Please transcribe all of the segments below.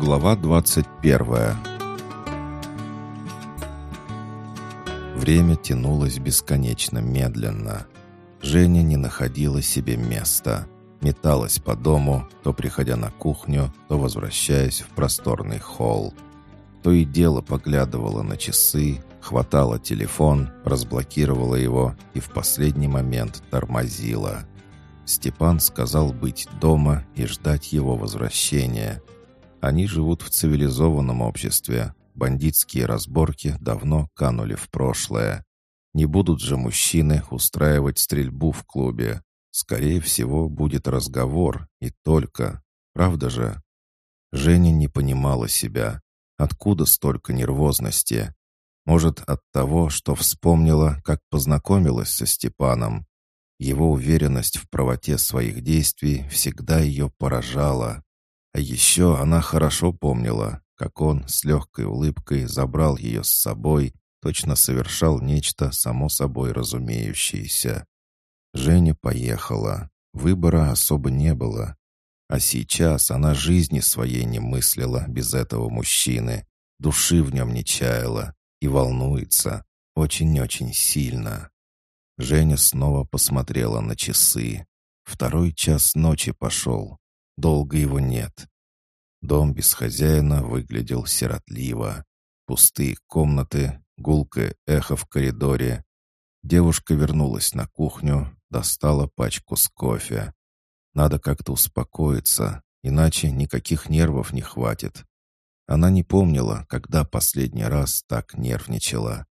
Глава 21 Время тянулось бесконечно медленно. Женя не находила себе места. Металась по дому, то приходя на кухню, то возвращаясь в просторный холл. То и дело поглядывала на часы, хватала телефон, разблокировала его и в последний момент тормозила. Степан сказал быть дома и ждать его возвращения. Они живут в цивилизованном обществе. Бандитские разборки давно канули в прошлое. Не будут же мужчины устраивать стрельбу в клубе. Скорее всего, будет разговор, и только. Правда же? Женя не понимала себя. Откуда столько нервозности? Может, от того, что вспомнила, как познакомилась со Степаном. Его уверенность в правоте своих действий всегда ее поражала. А еще она хорошо помнила, как он с легкой улыбкой забрал ее с собой, точно совершал нечто само собой разумеющееся. Женя поехала. Выбора особо не было. А сейчас она жизни своей не мыслила без этого мужчины, души в нем не чаяла и волнуется очень-очень сильно. Женя снова посмотрела на часы. Второй час ночи пошел. Долго его нет. Дом без хозяина выглядел сиротливо. Пустые комнаты, гулкое эхо в коридоре. Девушка вернулась на кухню, достала пачку с кофе. Надо как-то успокоиться, иначе никаких нервов не хватит. Она не помнила, когда последний раз так нервничала.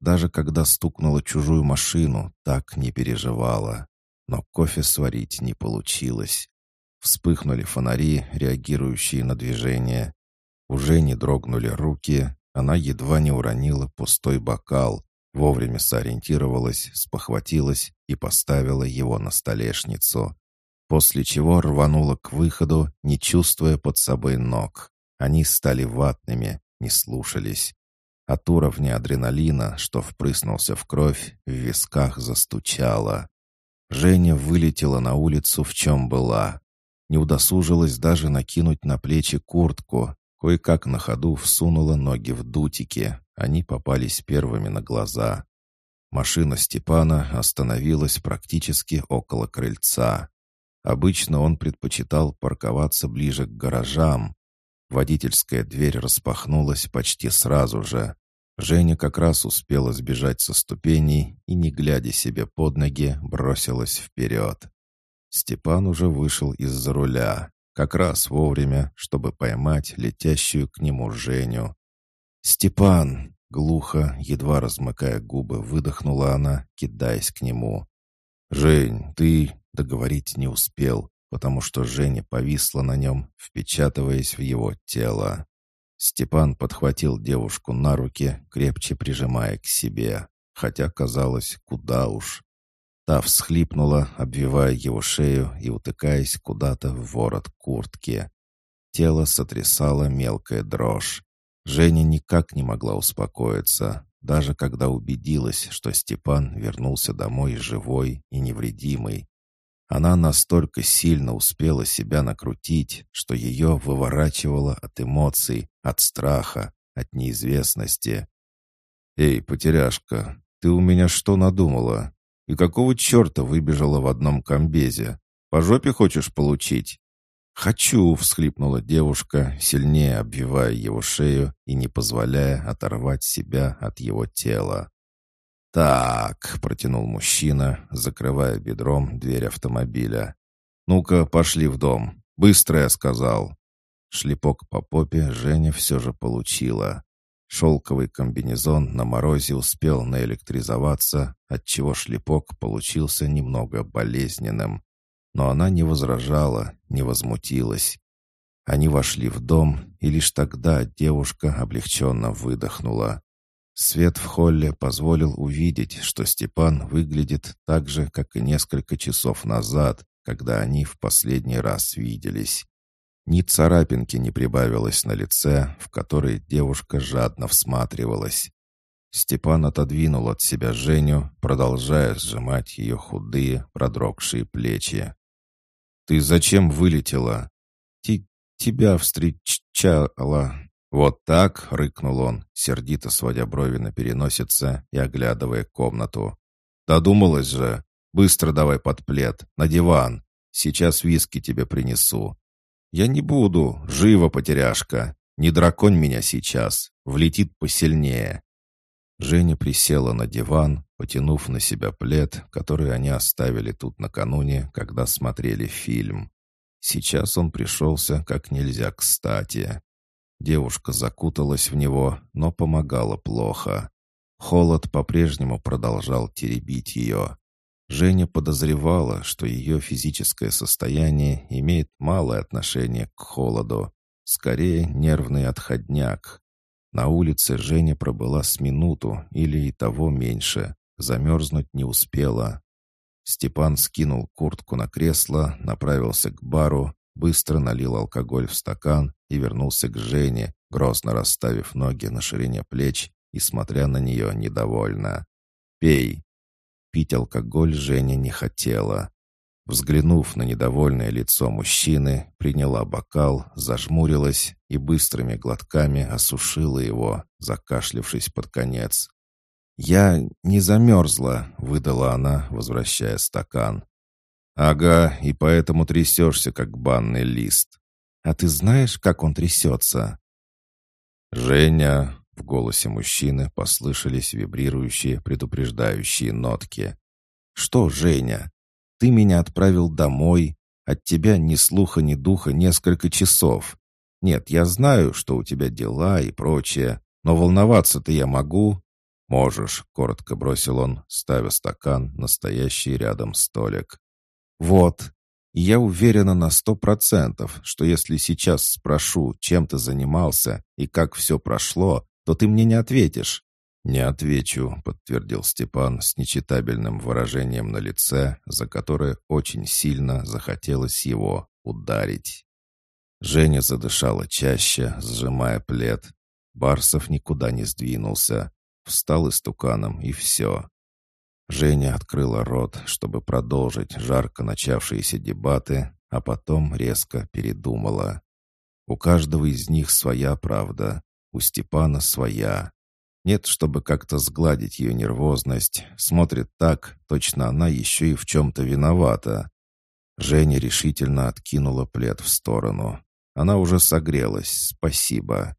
Даже когда стукнула чужую машину, так не переживала. Но кофе сварить не получилось. Вспыхнули фонари, реагирующие на движение. Уже не дрогнули руки, она едва не уронила пустой бокал, вовремя сориентировалась, спохватилась и поставила его на столешницу после чего рванула к выходу, не чувствуя под собой ног. Они стали ватными, не слушались. От уровня адреналина, что впрыснулся в кровь, в висках застучало. Женя вылетела на улицу, в чем была. Не удосужилась даже накинуть на плечи куртку. Кое-как на ходу всунула ноги в дутики. Они попались первыми на глаза. Машина Степана остановилась практически около крыльца. Обычно он предпочитал парковаться ближе к гаражам. Водительская дверь распахнулась почти сразу же. Женя как раз успела сбежать со ступеней и, не глядя себе под ноги, бросилась вперед. Степан уже вышел из-за руля, как раз вовремя, чтобы поймать летящую к нему Женю. «Степан!» — глухо, едва размыкая губы, выдохнула она, кидаясь к нему. «Жень, ты...» — договорить не успел, потому что Женя повисла на нем, впечатываясь в его тело. Степан подхватил девушку на руки, крепче прижимая к себе, хотя казалось, куда уж. Та всхлипнула, обвивая его шею и утыкаясь куда-то в ворот куртки. Тело сотрясало мелкая дрожь. Женя никак не могла успокоиться, даже когда убедилась, что Степан вернулся домой живой и невредимый. Она настолько сильно успела себя накрутить, что ее выворачивало от эмоций, от страха, от неизвестности. «Эй, потеряшка, ты у меня что надумала? И какого черта выбежала в одном комбезе? По жопе хочешь получить?» «Хочу!» — всхлипнула девушка, сильнее обвивая его шею и не позволяя оторвать себя от его тела. «Так», — протянул мужчина, закрывая бедром дверь автомобиля. «Ну-ка, пошли в дом. Быстро, я сказал». Шлепок по попе Женя все же получила. Шелковый комбинезон на морозе успел наэлектризоваться, отчего шлепок получился немного болезненным. Но она не возражала, не возмутилась. Они вошли в дом, и лишь тогда девушка облегченно выдохнула. Свет в холле позволил увидеть, что Степан выглядит так же, как и несколько часов назад, когда они в последний раз виделись. Ни царапинки не прибавилось на лице, в которой девушка жадно всматривалась. Степан отодвинул от себя Женю, продолжая сжимать ее худые, продрогшие плечи. «Ты зачем вылетела?» Ти тебя встречала». «Вот так!» — рыкнул он, сердито сводя брови на переносице и оглядывая комнату. «Додумалась же! Быстро давай под плед, на диван. Сейчас виски тебе принесу». «Я не буду. Живо, потеряшка. Не драконь меня сейчас. Влетит посильнее». Женя присела на диван, потянув на себя плед, который они оставили тут накануне, когда смотрели фильм. Сейчас он пришелся как нельзя кстати. Девушка закуталась в него, но помогала плохо. Холод по-прежнему продолжал теребить ее. Женя подозревала, что ее физическое состояние имеет малое отношение к холоду, скорее нервный отходняк. На улице Женя пробыла с минуту или и того меньше, замерзнуть не успела. Степан скинул куртку на кресло, направился к бару, быстро налил алкоголь в стакан и вернулся к Жене, грозно расставив ноги на ширине плеч и смотря на нее недовольно. «Пей!» Пить алкоголь Женя не хотела. Взглянув на недовольное лицо мужчины, приняла бокал, зажмурилась и быстрыми глотками осушила его, закашлившись под конец. «Я не замерзла», — выдала она, возвращая стакан. «Ага, и поэтому трясешься, как банный лист. А ты знаешь, как он трясется?» «Женя», в голосе мужчины послышались вибрирующие, предупреждающие нотки. «Что, Женя? Ты меня отправил домой. От тебя ни слуха, ни духа несколько часов. Нет, я знаю, что у тебя дела и прочее, но волноваться-то я могу». «Можешь», — коротко бросил он, ставя стакан, настоящий рядом столик. «Вот, я уверена на сто процентов, что если сейчас спрошу, чем ты занимался и как все прошло, то ты мне не ответишь». «Не отвечу», — подтвердил Степан с нечитабельным выражением на лице, за которое очень сильно захотелось его ударить. Женя задышала чаще, сжимая плед. Барсов никуда не сдвинулся. Встал истуканом, и все. Женя открыла рот, чтобы продолжить жарко начавшиеся дебаты, а потом резко передумала. У каждого из них своя правда, у Степана своя. Нет, чтобы как-то сгладить ее нервозность, смотрит так, точно она еще и в чем-то виновата. Женя решительно откинула плед в сторону. Она уже согрелась, спасибо.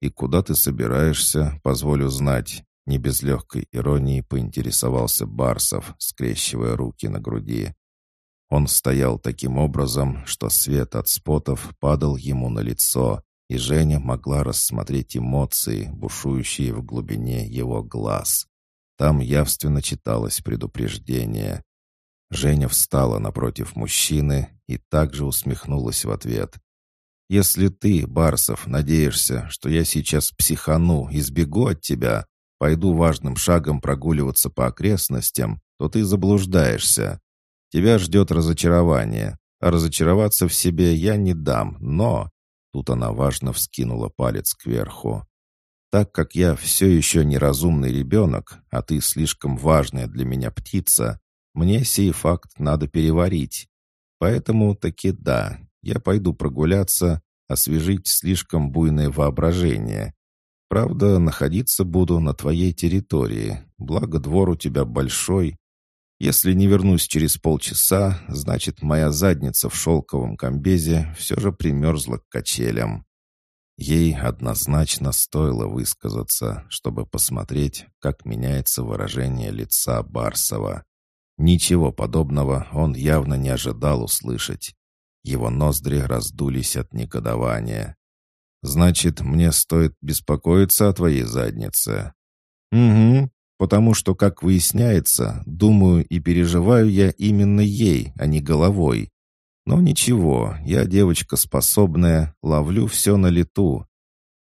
«И куда ты собираешься, позволю знать?» Не без легкой иронии поинтересовался Барсов, скрещивая руки на груди. Он стоял таким образом, что свет от спотов падал ему на лицо, и Женя могла рассмотреть эмоции, бушующие в глубине его глаз. Там явственно читалось предупреждение. Женя встала напротив мужчины и также усмехнулась в ответ. «Если ты, Барсов, надеешься, что я сейчас психану и сбегу от тебя, пойду важным шагом прогуливаться по окрестностям, то ты заблуждаешься. Тебя ждет разочарование, а разочароваться в себе я не дам, но Тут она важно вскинула палец кверху. «Так как я все еще неразумный ребенок, а ты слишком важная для меня птица, мне сей факт надо переварить. Поэтому таки да, я пойду прогуляться, освежить слишком буйное воображение. Правда, находиться буду на твоей территории, благо двор у тебя большой, если не вернусь через полчаса, значит, моя задница в шелковом комбезе все же примерзла к качелям. Ей однозначно стоило высказаться, чтобы посмотреть, как меняется выражение лица Барсова. Ничего подобного он явно не ожидал услышать. Его ноздри раздулись от негодования. «Значит, мне стоит беспокоиться о твоей заднице?» «Угу», Потому что, как выясняется, думаю и переживаю я именно ей, а не головой. Но ничего, я девочка способная, ловлю все на лету.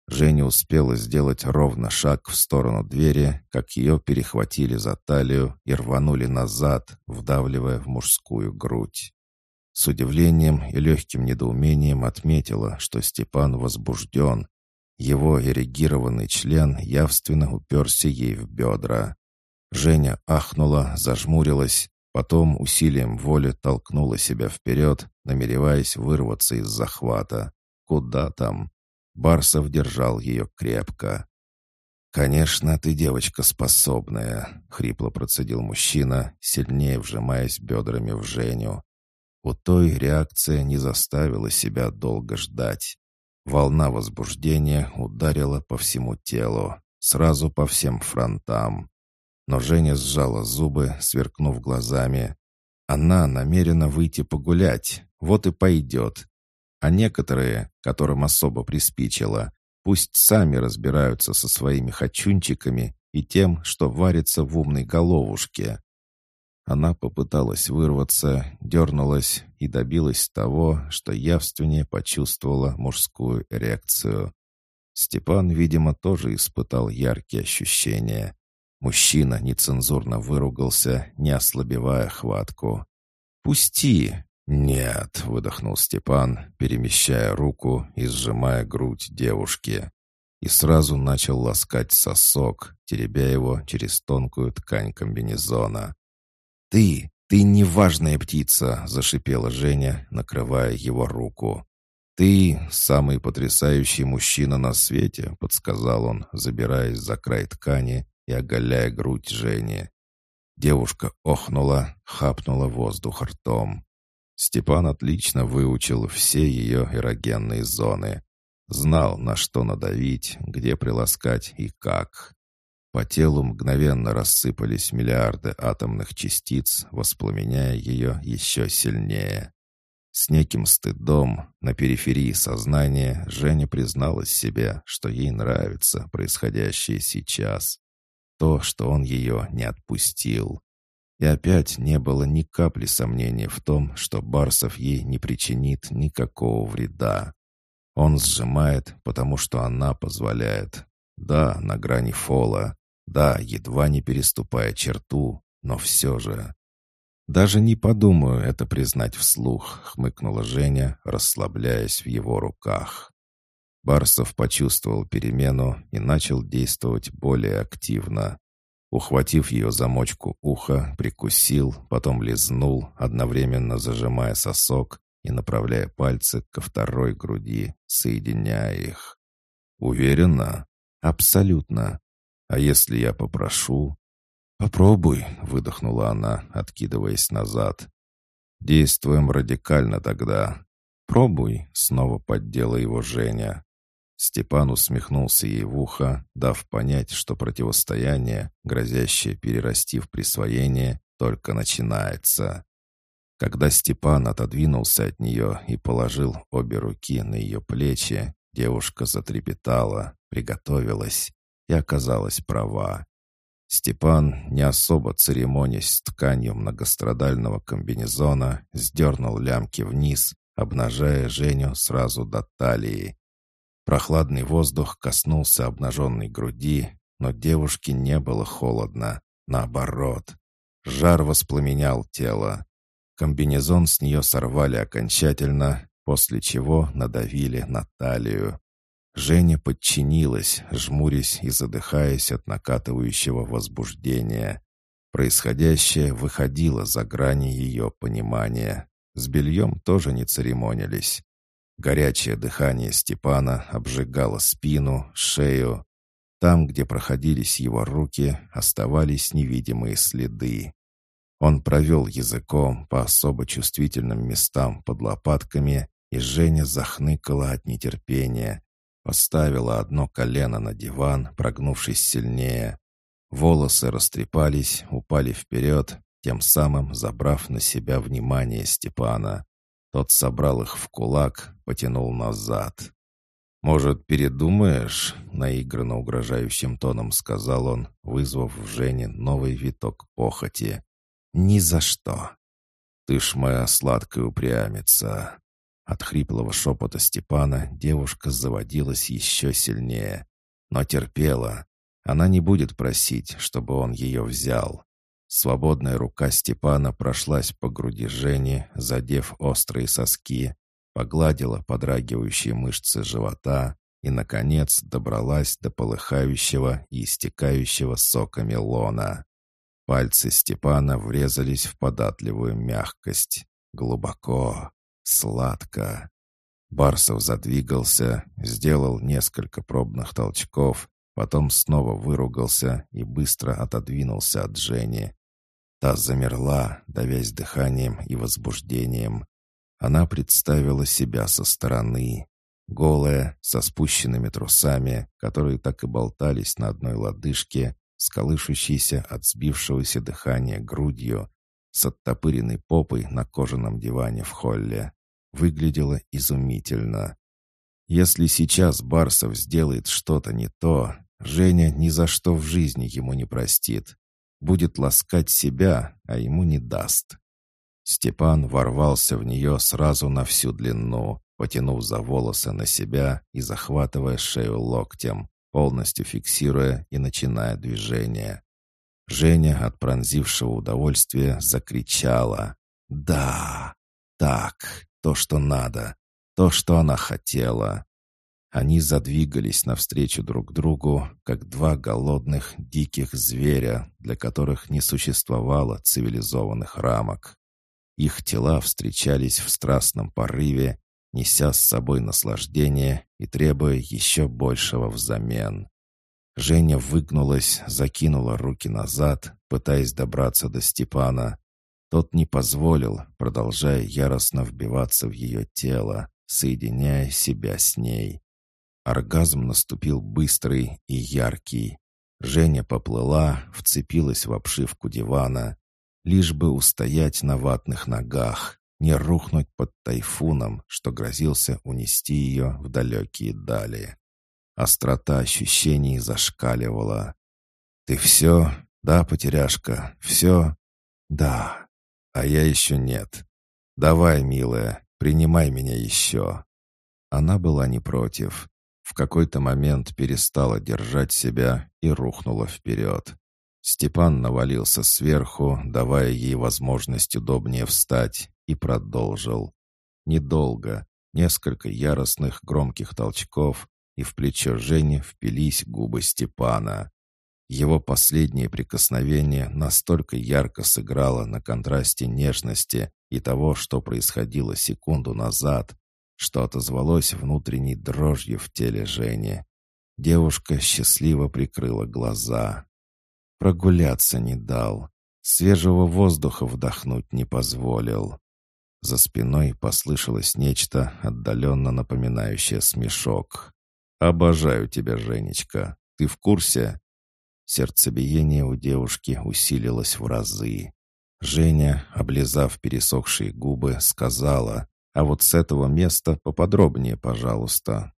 Женя успела сделать ровно шаг в сторону двери, как ее перехватили за талию и рванули назад, вдавливая в мужскую грудь. С удивлением и легким недоумением отметила, что Степан возбужден, его эрегированный член явственно уперся ей в бедра. Женя ахнула, зажмурилась, потом усилием воли толкнула себя вперед, намереваясь вырваться из захвата. куда там? Барсов держал ее крепко. «Конечно, ты девочка способная», — хрипло процедил мужчина, сильнее вжимаясь бедрами в Женю. У той реакция не заставила себя долго ждать. Волна возбуждения ударила по всему телу, сразу по всем фронтам. Но Женя сжала зубы, сверкнув глазами. Она намерена выйти погулять, вот и пойдет. А некоторые, которым особо приспичило, пусть сами разбираются со своими хочунчиками и тем, что варится в умной головушке. Она попыталась вырваться, дернулась и добилась того, что явственнее почувствовала мужскую эрекцию. Степан, видимо, тоже испытал яркие ощущения. Мужчина нецензурно выругался, не ослабевая хватку. «Пусти!» «Нет», — выдохнул Степан, перемещая руку и сжимая грудь девушки. И сразу начал ласкать сосок, теребя его через тонкую ткань комбинезона. «Ты, ты неважная птица!» — зашипела Женя, накрывая его руку. «Ты самый потрясающий мужчина на свете», — подсказал он, забираясь за край ткани и оголяя грудь Жени. Девушка охнула, хапнула воздух ртом. Степан отлично выучил все ее эрогенные зоны. Знал, на что надавить, где приласкать и как. По телу мгновенно рассыпались миллиарды атомных частиц, воспламеняя ее еще сильнее. С неким стыдом на периферии сознания Женя призналась себе, что ей нравится происходящее сейчас. То, что он ее не отпустил. И опять не было ни капли сомнения в том, что Барсов ей не причинит никакого вреда. Он сжимает, потому что она позволяет. Да, на грани фола, да, едва не переступая черту, но все же. «Даже не подумаю это признать вслух», — хмыкнула Женя, расслабляясь в его руках. Барсов почувствовал перемену и начал действовать более активно. Ухватив ее замочку уха, прикусил, потом лизнул, одновременно зажимая сосок и направляя пальцы ко второй груди, соединяя их. «Уверена?» «Абсолютно. А если я попрошу?» «Попробуй», — выдохнула она, откидываясь назад. «Действуем радикально тогда. Пробуй», — снова поддела его Женя. Степан усмехнулся ей в ухо, дав понять, что противостояние, грозящее перерасти в присвоение, только начинается. Когда Степан отодвинулся от нее и положил обе руки на ее плечи, девушка затрепетала, приготовилась и оказалась права. Степан, не особо церемонясь с тканью многострадального комбинезона, сдернул лямки вниз, обнажая Женю сразу до талии. Прохладный воздух коснулся обнаженной груди, но девушке не было холодно. Наоборот, жар воспламенял тело. Комбинезон с нее сорвали окончательно, после чего надавили на талию. Женя подчинилась, жмурясь и задыхаясь от накатывающего возбуждения. Происходящее выходило за грани ее понимания. С бельем тоже не церемонились. Горячее дыхание Степана обжигало спину, шею. Там, где проходились его руки, оставались невидимые следы. Он провел языком по особо чувствительным местам под лопатками, и Женя захныкала от нетерпения, Поставила одно колено на диван, прогнувшись сильнее. Волосы растрепались, упали вперед, тем самым забрав на себя внимание Степана. Тот собрал их в кулак, потянул назад. «Может, передумаешь?» — наигранно угрожающим тоном сказал он, вызвав в Жене новый виток похоти. «Ни за что!» «Ты ж моя сладкая упрямица!» От хриплого шепота Степана девушка заводилась еще сильнее. Но терпела. Она не будет просить, чтобы он ее взял. Свободная рука Степана прошлась по груди Жени, задев острые соски, погладила подрагивающие мышцы живота и, наконец, добралась до полыхающего и истекающего соками лона. Пальцы Степана врезались в податливую мягкость. Глубоко, Сладко. Барсов задвигался, сделал несколько пробных толчков, потом снова выругался и быстро отодвинулся от Жени. Та замерла, давясь дыханием и возбуждением. Она представила себя со стороны, голая, со спущенными трусами, которые так и болтались на одной лодыжке, с от сбившегося дыхания грудью, с оттопыренной попой на кожаном диване в холле. Выглядело изумительно. Если сейчас Барсов сделает что-то не то, Женя ни за что в жизни ему не простит. Будет ласкать себя, а ему не даст. Степан ворвался в нее сразу на всю длину, потянув за волосы на себя и захватывая шею локтем, полностью фиксируя и начиная движение. Женя от пронзившего удовольствия закричала «Да! Так! То, что надо! То, что она хотела!» Они задвигались навстречу друг другу, как два голодных, диких зверя, для которых не существовало цивилизованных рамок. Их тела встречались в страстном порыве, неся с собой наслаждение и требуя еще большего взамен. Женя выгнулась, закинула руки назад, пытаясь добраться до Степана. Тот не позволил, продолжая яростно вбиваться в ее тело, соединяя себя с ней. Оргазм наступил быстрый и яркий. Женя поплыла, вцепилась в обшивку дивана, лишь бы устоять на ватных ногах, не рухнуть под тайфуном, что грозился унести ее в далекие дали. Острота ощущений зашкаливала. «Ты все? Да, потеряшка, все?» «Да, а я еще нет. Давай, милая, принимай меня еще». Она была не против. В какой-то момент перестала держать себя и рухнула вперед. Степан навалился сверху, давая ей возможность удобнее встать, и продолжил. Недолго, несколько яростных громких толчков, и в плечо Жени впились губы Степана. Его последнее прикосновение настолько ярко сыграло на контрасте нежности и того, что происходило секунду назад, что отозвалось внутренней дрожью в теле Жени. Девушка счастливо прикрыла глаза. Прогуляться не дал. Свежего воздуха вдохнуть не позволил. За спиной послышалось нечто, отдаленно напоминающее смешок. «Обожаю тебя, Женечка. Ты в курсе?» Сердцебиение у девушки усилилось в разы. Женя, облизав пересохшие губы, сказала, «А вот с этого места поподробнее, пожалуйста».